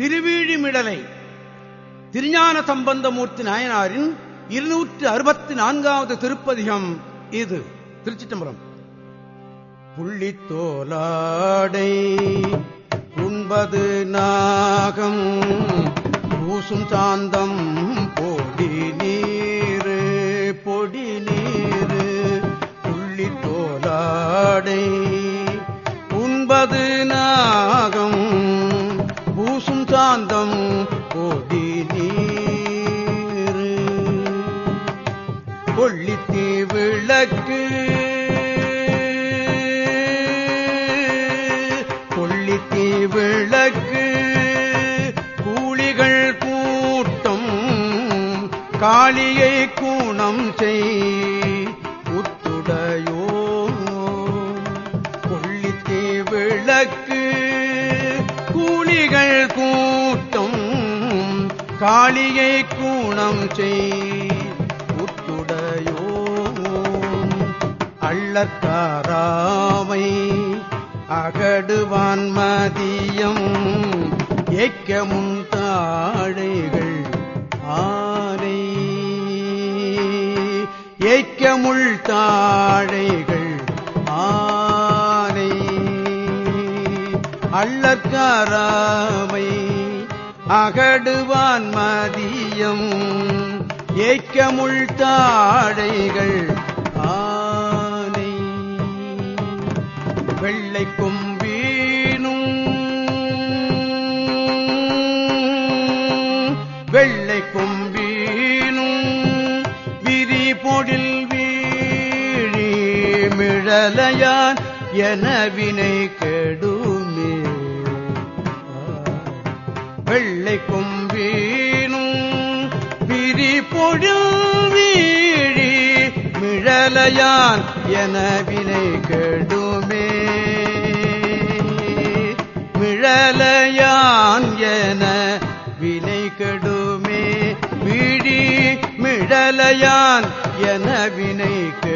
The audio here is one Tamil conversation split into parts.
திருவீழிமிடலை. திருஞான சம்பந்தமூர்த்தி நாயனாரின் இருநூற்று அறுபத்தி நான்காவது திருப்பதிகம் இது. திருச்சிட்டம்பரம் புள்ளித்தோலாடை உண்பது நாகம் பூசும் சாந்தம் பொடி நீர் பொடி நீர். புள்ளித்தோலாடை உண்பது நாகம் பூசும் சாந்தம் பொடி நீரு. கொள்ளித்தீ விளக்கு. கொள்ளித்தீ விளக்கு. கூலிகள் கூட்டம். காளியை கூணம் செய். உத்துடையோ கொள்ளித்தீ விளக்கு. கூலிகள் கூ காளியை கூணம் செய். உத்துடையோ அள்ளக்காராமை அகடுவான் மதியம். ஏக்கமும் தாழைகள் ஆனை ஏக்கமுள் தாழைகள் ஆரை. அள்ளக்காராமை அகடுவான் மதியம். ஏக்கமுள் தாழைகள் ஆனை. வெள்ளை கொம்பீனும் வெள்ளை கொம்பீனும் விரி பொடில் வீழி மிழலையான் என வினை கெடுமே வெள்ளை கொம்பீனும் பிரி பொழுவீழி மிழலையான் என வினை கெடுமே. மிழலையான் என வினை கெடுமே. விழி மிழலையான் என வினை கெடு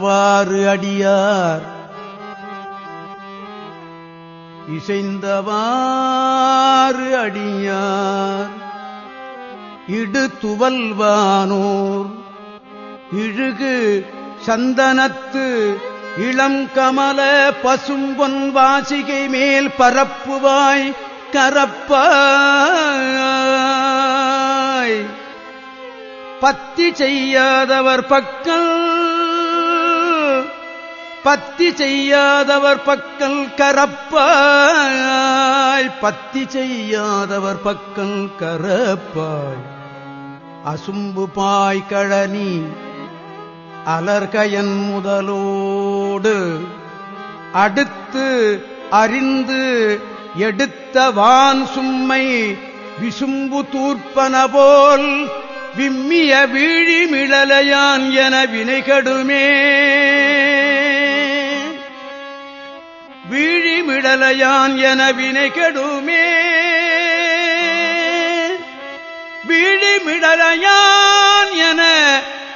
இசைந்தவாறு அடியார். இசைந்தவாறு அடியார். இடு துவல்வானோர். இழுகு சந்தனத்து இளம் கமல பசும்பொன் வாசிகை மேல் பரப்புவாய் கரப்பாய். பத்தி செய்யாதவர் பக்கல் பத்தி செய்யாதவர் பக்கல் கரப்பாய். பத்தி செய்யாதவர் பக்கல் கரப்பாய். அசும்பு பாய் கழனி அலர்கயன் முதலோடு. அடுத்து அறிந்து எடுத்த வான் சும்மை விசும்பு தூர்ப்பன போல் விம்மிய வீழிமிழலையான் என வினைகடுமே. விழிமிடலையான் என வினை கெடுமே. விழிமிடலையான் என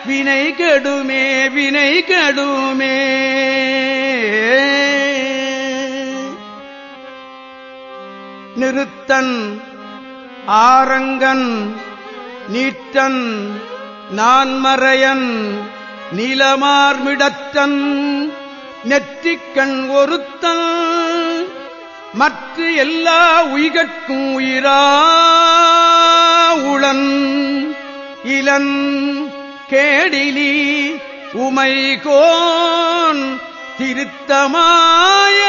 வினை கெடுமே வினை கெடுமே. நிறுத்தன் ஆரங்கன் நீற்றன் நான்மறையன் நீலமார்மிடத்தன் நெற்றிக்கண் ஒரு மறுத்தல் மற்ற எல்லா உயிர்கட்கும் உயிரா உளன் இளன் கேடிலி உமைகோன் திருத்தமாய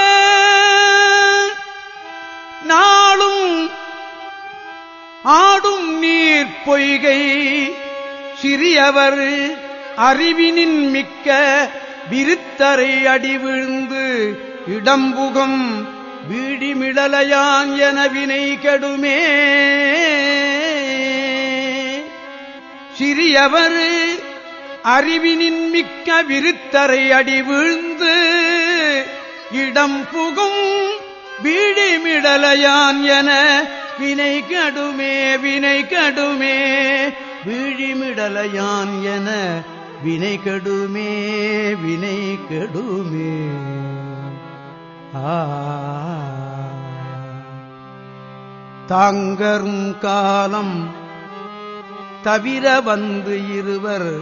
நாளும் ஆடும் நீர் பொய்கை சிறியவர் அறிவினின் மிக்க விருத்தரை அடிவிழுந்து இடம்புகம் வீடிமிழலையான் எனவினை கெடுமே. சிறியவர் அறிவினின் மிக்க விருத்தரை அடி வீழ்ந்து இடம் புகும் வீடிமிடலையான் என வினை கடுமே வினை கடுமே. வீழிமிடலையான் என வினை கடுமே வினை கடுமே. தாங்கரும் காலம் தவிர வந்து இருவர்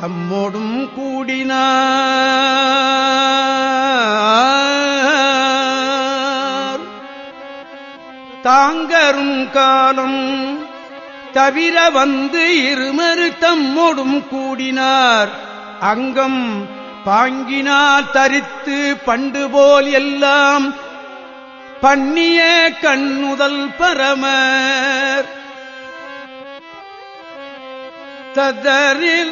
தம்மோடும் கூடினார். தாங்கரும் காலம் தவிர வந்து இருமறு தம்மோடும் கூடினார். அங்கம் பாங்கினால் தரித்து பண்டு போல் எல்லாம் பண்ணிய கண்ணுதல் பரமர். ததறில்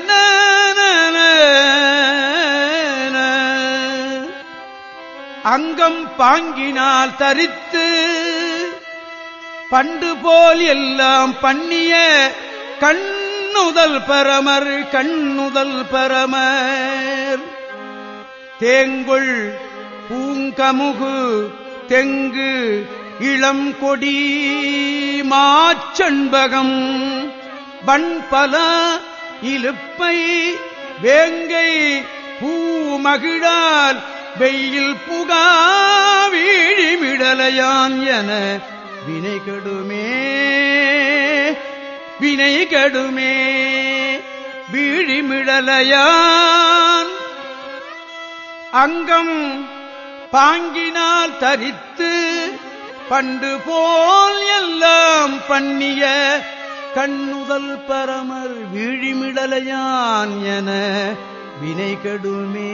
அங்கம் பாங்கினால் தரித்து பண்டு போல் எல்லாம் பண்ணிய கண்ணுதல் பரமர் கண்ணுதல் பரமர். தேங்குள் பூங்கமுகு தெங்கு இளம் கொடி மாச்சண்பகம் பண்பல இலுப்பை வேங்கை பூமகிழால் வெயில் புகா வீழிமிடலையான் என வினை கடுமே வினை கடுமே வீழிமிடலையான் அங்கம் பாங்கினால் தரித்து பண்டு போல் எல்லாம் பண்ணிய கண்ணுதல் பரமர் விழிமிடலையான் என வினை கடுமே.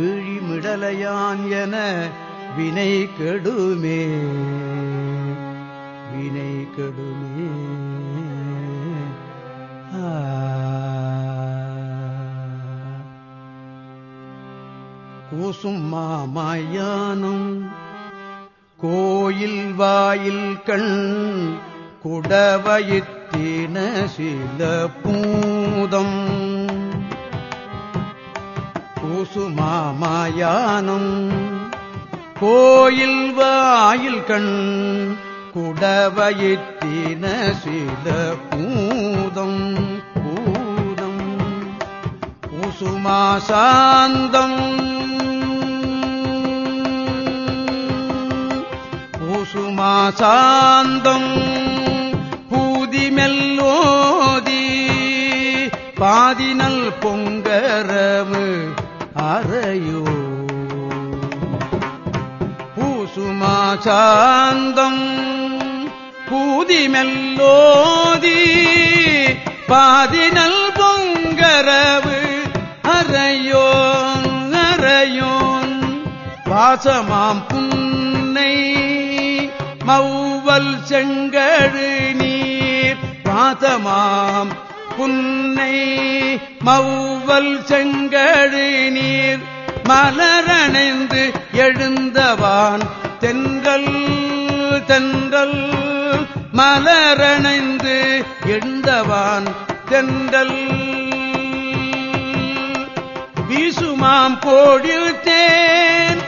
விழிமிடலையான் என வினை கெடுமே. வினை கெடுமே. ஆ. பூசும் மாமாயானம் கோயில் வாயில் கண் குடவயிற்றின சில பூதம். பூசுமாமாயானம் கோயில் வாயில் கண் குடவயிற்றின சில பூதம். பூதம். பூசுமா சாந்தம் பூதி மெல்லோதி பாதினல் பொங்கரவு அறையோ. பூசுமாசாந்தம் பூதி மெல்லோதி பாதினல் பொங்கரவு அறையோன் அறையோன். வாசமாம் புன்னை மௌவல் செங்கழு நீர் பாதமாம். புன்னை மௌவல் செங்கழு நீர் மலரணைந்து எழுந்தவான். தென்றல் தென்றல் மலரணைந்து எழுந்தவான். தென்றல் வீசுமாம் கோடில் தேன்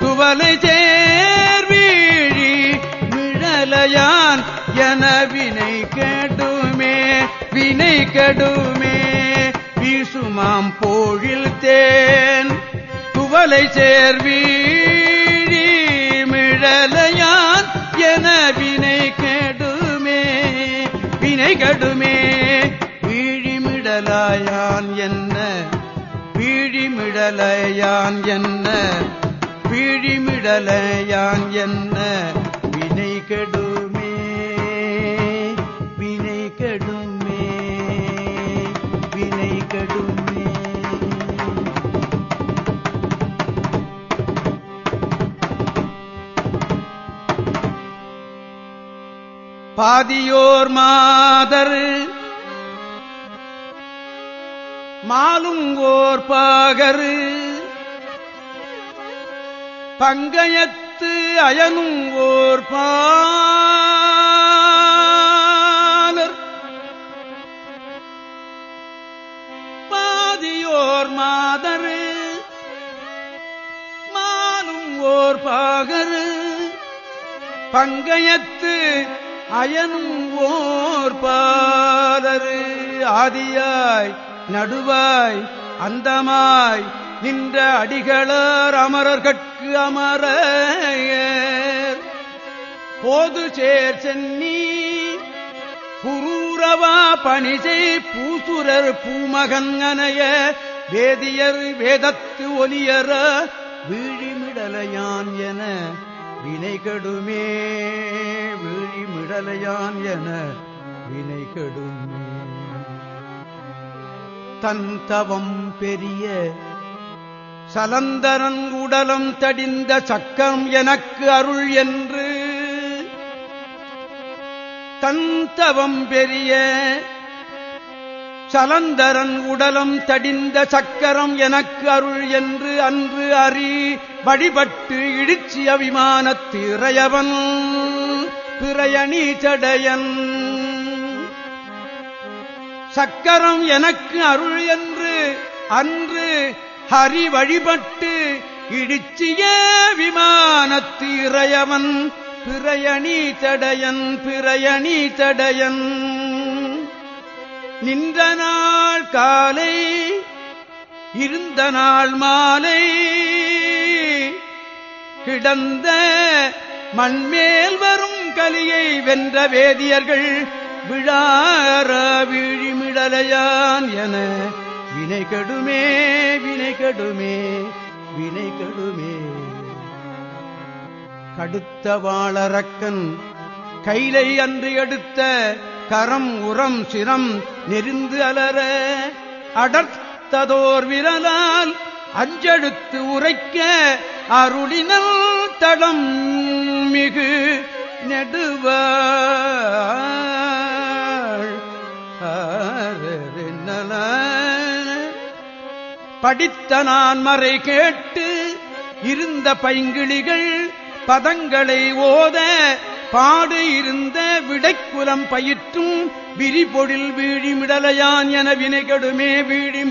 துவலை தேன் மிழலையான் என வினை கெடுமே வினை கெடுமே. வீசுமாம் போழில் தேன் துவலை சேர்வீழி மிழலையான் என வினை கெடுமே வினை கெடுமே. வீழிமிடலாயான் என்ன வீழிமிடலையான் என்ன வீழிமிடலையான் என்ன வினை கெடு பாதியோர் மாதர். மாலுங்கோர் பாகரு. பங்கயத்து அயனும் ஓர் பாலர். பாதியோர் மாதரு. மாலும் ஓர் பாகரு. பங்கயத்து அயனும் ஓர் பாலரு ஆதியாய் நடுவாய் அந்தமாய் நின்ற அடிகளர் அமரர்கட்கு அமர போது சேர் சென்னி புரூரவா பணிசை பூசுரர் பூமகன் வேதியர் வேதத்து ஒலியற வீழிமிடலையான் என வினைகடுமே. வீ விடலையான் என வினை கெடும் தன் தவம் பெரிய சலந்தரன் உடலம் தடிந்த சக்கம் எனக்கு அருள் என்று. தந்தவம் பெரிய சலந்தரன் உடலம் தடிந்த சக்கரம் எனக்கு அருள் என்று அன்று அறி வழிபட்டு இடிச்சிய விமானத்து பிரயணி சடையன். சக்கரம் எனக்கு அருள் என்று அன்று ஹரி வழிபட்டு இடிச்சிய விமானத்து இறையவன் பிரயணி தடையன் பிரயணி தடையன் நின்ற நாள் காலை இருந்த நாள் மாலை. கிடந்த மண்மேல் கலியை வென்ற வேதியர்கள் விழார விழிமிடலையான் என வினை கடுமே வினை கடுமே வினை கடுமே. கடுத்த வாழறக்கன் கைலை அன்று எடுத்த கரம் உரம் சிரம் நெறிந்து அலர அடர்த்ததோர் விரலால் அஞ்செடுத்து உரைக்க அருளினல் தடம் மிகு நெடுவ படித்த நான் மறை கேட்டு இருந்த பைங்கிளிகள் பதங்களை ஓத பாடு இருந்த விடைக்குலம் பயிற்றும் விரிபொழில் வீழிமிடலையான் என வினை கெடுமே வீழி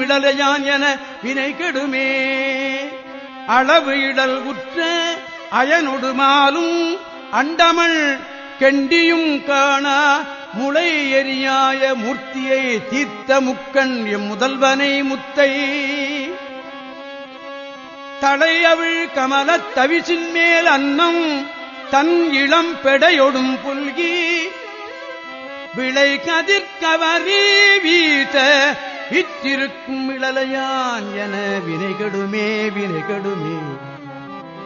என வினை கெடுமே அளவு இடல் உற்ற அயனொடுமாலும் அண்டமள் கெண்டியும் காணா முளை எரியாய மூர்த்தியை தீர்த்த முக்கண் எம் முதல்வனை முத்தை. தலையவிழ் கமலத் தவிசின் மேல் அன்னம் தன் இளம் பெடையொடும் புல்கி. விளை கதிர்கவரி வீத விற்றிருக்கும் இழலையான் என வினைகடுமே வினைகடுமே.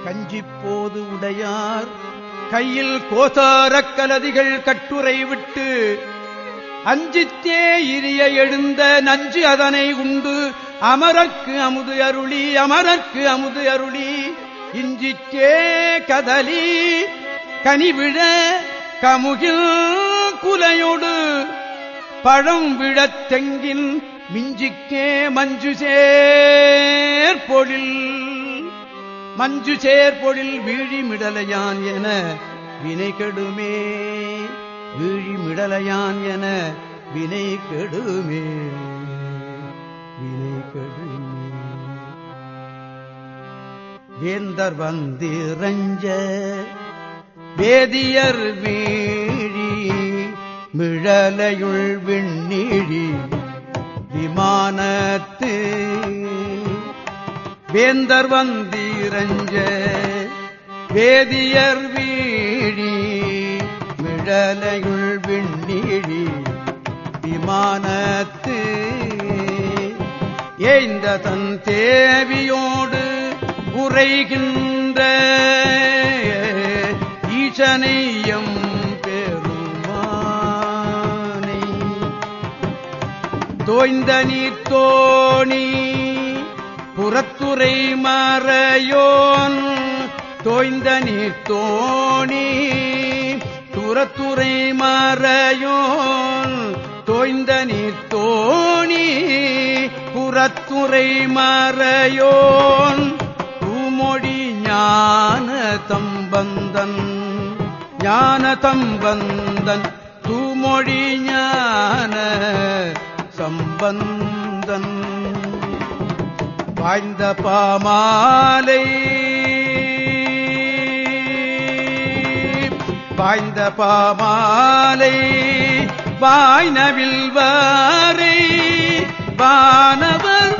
கஞ்சிப்போது உடையார் கையில் கோசாரக் கலதிகள் கட்டுரை விட்டு அஞ்சித்தே இரிய எழுந்த நஞ்சு அதனை உண்டு. அமரர்க்கு அமுது அருளி அமரர்க்கு அமுது அருளி. இஞ்சிக்கே கதலி கனிவிழ கமுகில் குலையோடு. பழம் விழத் தெங்கின் மிஞ்சிக்கே மஞ்சு சேர்பொழில் மஞ்சு சேர்பொழில் வீழிமிடலையான் என வினை கெடுமே. வீழிமிடலையான் என வினை கெடுமே. வினை கெடுமே. வேந்தர் வந்திரஞ்ச வேதியர் வீழி மிழலையுள் விண்ணீழி விமானத்து வேந்தர் வந்தீரஞ்ச வேதியர் வீழி விழலையுள் விண்ணீழி விமானத்து ஏந்த தன் தேவியோடு உரைகின்ற ஈசனையம் பெருமானை. தோய்ந்த நீர் தோணி புறத்துறை மறையோன் தோய்ந்த நீர் தோணி. துறத்துறை மறையோன் தோய்ந்த நீர் தோணி. புறத்துறை மறையோன் பூமொழி ஞான தம்பந்தன் ஞான தம்பந்தன் தூமொழி ஞான சம்பந்தன். பாய்ந்த பாமாலை. பாய்ந்த பாமாலை வாய்னவில் வாரை வானவர்